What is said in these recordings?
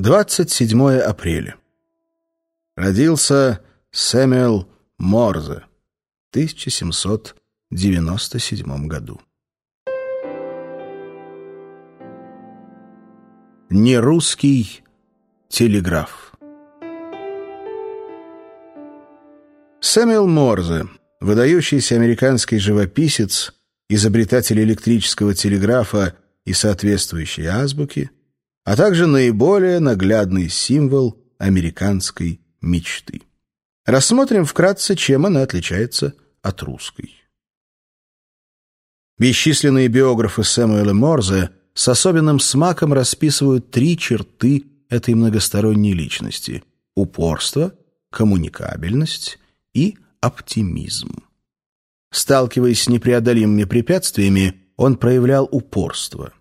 27 апреля. Родился Сэмюэл Морзе в 1797 году. Нерусский телеграф Сэмюэл Морзе, выдающийся американский живописец, изобретатель электрического телеграфа и соответствующей азбуки, а также наиболее наглядный символ американской мечты. Рассмотрим вкратце, чем она отличается от русской. Бесчисленные биографы Сэмуэла Морзе с особенным смаком расписывают три черты этой многосторонней личности – упорство, коммуникабельность и оптимизм. Сталкиваясь с непреодолимыми препятствиями, он проявлял упорство.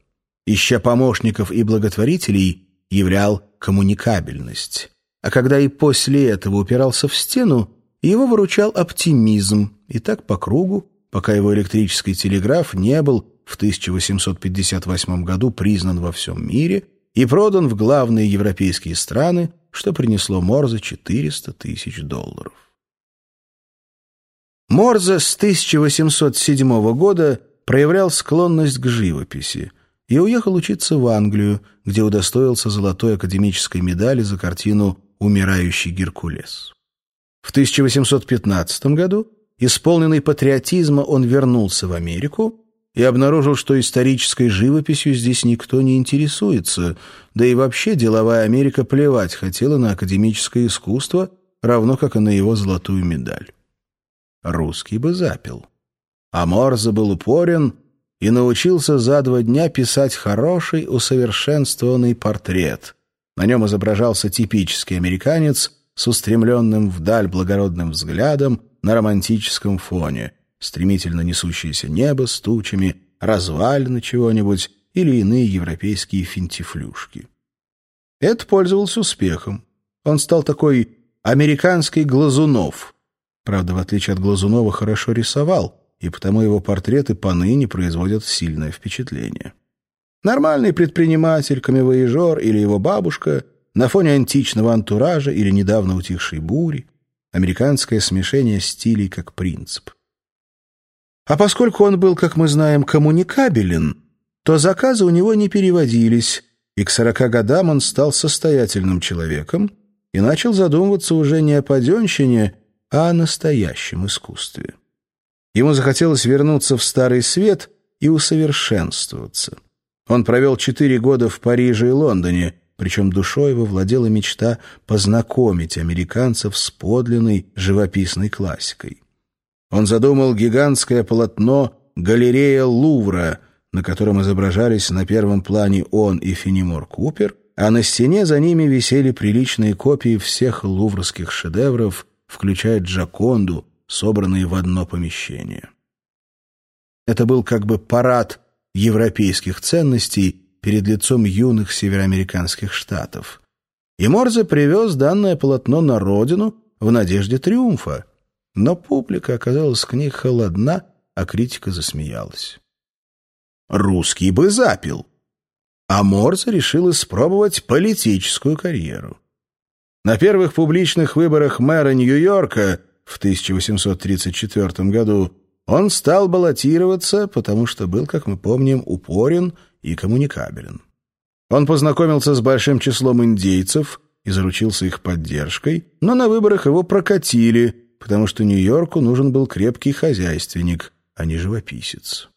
Ища помощников и благотворителей, являл коммуникабельность. А когда и после этого упирался в стену, его выручал оптимизм, и так по кругу, пока его электрический телеграф не был в 1858 году признан во всем мире и продан в главные европейские страны, что принесло Морзе 400 тысяч долларов. Морзе с 1807 года проявлял склонность к живописи и уехал учиться в Англию, где удостоился золотой академической медали за картину «Умирающий Геркулес». В 1815 году, исполненный патриотизма, он вернулся в Америку и обнаружил, что исторической живописью здесь никто не интересуется, да и вообще деловая Америка плевать хотела на академическое искусство, равно как и на его золотую медаль русский бы запил. А Морзе был упорен и научился за два дня писать хороший, усовершенствованный портрет. На нем изображался типический американец с устремленным вдаль благородным взглядом на романтическом фоне, стремительно несущееся небо с тучами, развалины чего-нибудь или иные европейские финтифлюшки. Это пользовался успехом. Он стал такой американский Глазунов — Правда, в отличие от Глазунова, хорошо рисовал, и потому его портреты поныне производят сильное впечатление. Нормальный предприниматель, камевоежор или его бабушка на фоне античного антуража или недавно утихшей бури, американское смешение стилей как принцип. А поскольку он был, как мы знаем, коммуникабелен, то заказы у него не переводились, и к сорока годам он стал состоятельным человеком и начал задумываться уже не о паденщине, а о настоящем искусстве. Ему захотелось вернуться в Старый Свет и усовершенствоваться. Он провел четыре года в Париже и Лондоне, причем душой его владела мечта познакомить американцев с подлинной живописной классикой. Он задумал гигантское полотно «Галерея Лувра», на котором изображались на первом плане он и Фенимор Купер, а на стене за ними висели приличные копии всех луврских шедевров включая Джаконду, собранные в одно помещение. Это был как бы парад европейских ценностей перед лицом юных североамериканских штатов. И Морзе привез данное полотно на родину в надежде триумфа. Но публика оказалась к ней холодна, а критика засмеялась. Русский бы запил. А Морзе решил испробовать политическую карьеру. На первых публичных выборах мэра Нью-Йорка в 1834 году он стал баллотироваться, потому что был, как мы помним, упорен и коммуникабелен. Он познакомился с большим числом индейцев и заручился их поддержкой, но на выборах его прокатили, потому что Нью-Йорку нужен был крепкий хозяйственник, а не живописец.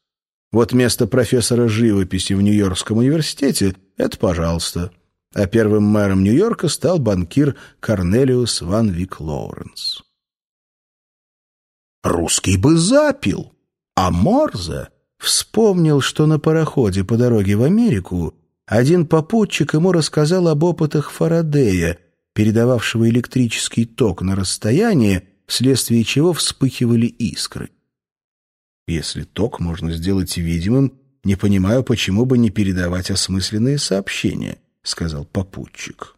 Вот место профессора живописи в Нью-Йоркском университете — это пожалуйста — а первым мэром Нью-Йорка стал банкир Корнелиус Ван Вик Лоуренс. Русский бы запил, а Морзе вспомнил, что на пароходе по дороге в Америку один попутчик ему рассказал об опытах Фарадея, передававшего электрический ток на расстояние, вследствие чего вспыхивали искры. Если ток можно сделать видимым, не понимаю, почему бы не передавать осмысленные сообщения. — сказал попутчик.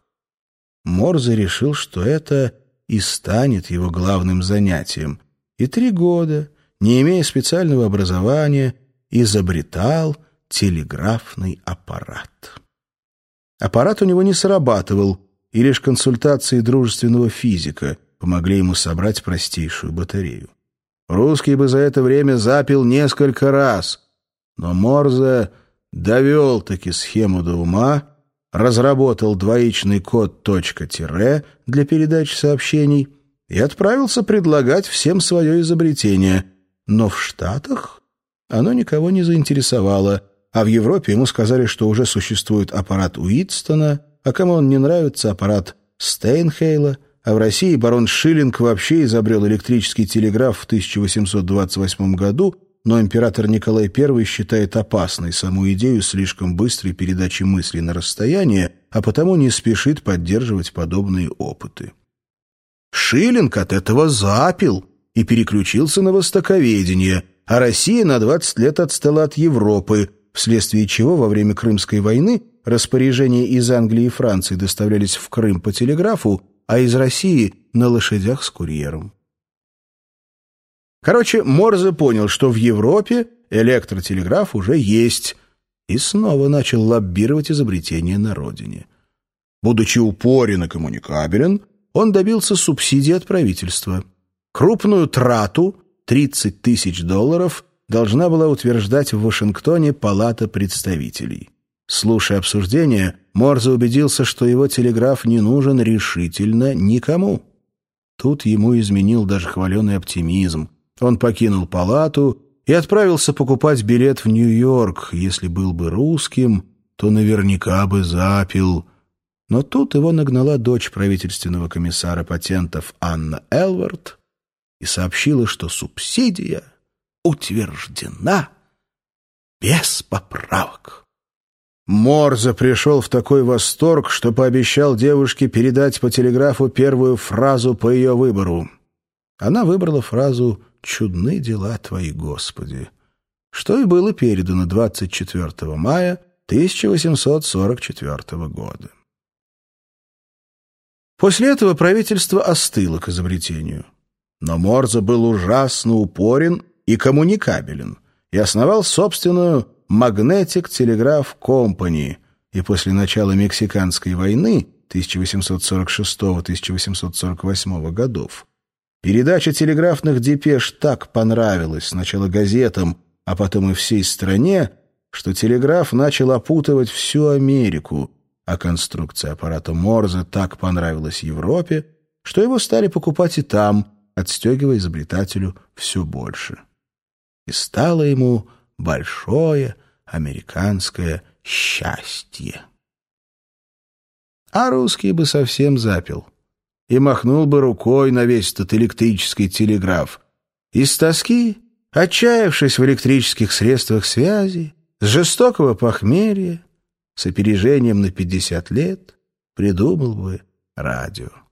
Морзе решил, что это и станет его главным занятием, и три года, не имея специального образования, изобретал телеграфный аппарат. Аппарат у него не срабатывал, и лишь консультации дружественного физика помогли ему собрать простейшую батарею. Русский бы за это время запил несколько раз, но Морзе довел-таки схему до ума, разработал двоичный код точка-тире для передачи сообщений и отправился предлагать всем свое изобретение. Но в Штатах оно никого не заинтересовало, а в Европе ему сказали, что уже существует аппарат Уитстона, а кому он не нравится, аппарат Стейнхейла, а в России барон Шиллинг вообще изобрел электрический телеграф в 1828 году, но император Николай I считает опасной саму идею слишком быстрой передачи мыслей на расстояние, а потому не спешит поддерживать подобные опыты. Шиллинг от этого запил и переключился на востоковедение, а Россия на 20 лет отстала от Европы, вследствие чего во время Крымской войны распоряжения из Англии и Франции доставлялись в Крым по телеграфу, а из России — на лошадях с курьером. Короче, Морзе понял, что в Европе электротелеграф уже есть, и снова начал лоббировать изобретение на родине. Будучи упорен и коммуникабелен, он добился субсидии от правительства. Крупную трату, 30 тысяч долларов, должна была утверждать в Вашингтоне Палата представителей. Слушая обсуждение, Морзе убедился, что его телеграф не нужен решительно никому. Тут ему изменил даже хваленый оптимизм. Он покинул палату и отправился покупать билет в Нью-Йорк. Если был бы русским, то наверняка бы запил. Но тут его нагнала дочь правительственного комиссара патентов Анна Элвард и сообщила, что субсидия утверждена без поправок. Морзе пришел в такой восторг, что пообещал девушке передать по телеграфу первую фразу по ее выбору. Она выбрала фразу «Чудны дела твои, Господи», что и было передано 24 мая 1844 года. После этого правительство остыло к изобретению. Но Морзе был ужасно упорен и коммуникабелен и основал собственную Magnetic Telegraph Company, и после начала Мексиканской войны 1846-1848 годов передача телеграфных депеш так понравилась сначала газетам, а потом и всей стране, что телеграф начал опутывать всю Америку, а конструкция аппарата Морзе так понравилась Европе, что его стали покупать и там, отстегивая изобретателю все больше. И стало ему большое американское счастье. А русский бы совсем запил и махнул бы рукой на весь этот электрический телеграф. Из тоски, отчаявшись в электрических средствах связи, с жестокого похмелья, с опережением на пятьдесят лет, придумал бы радио.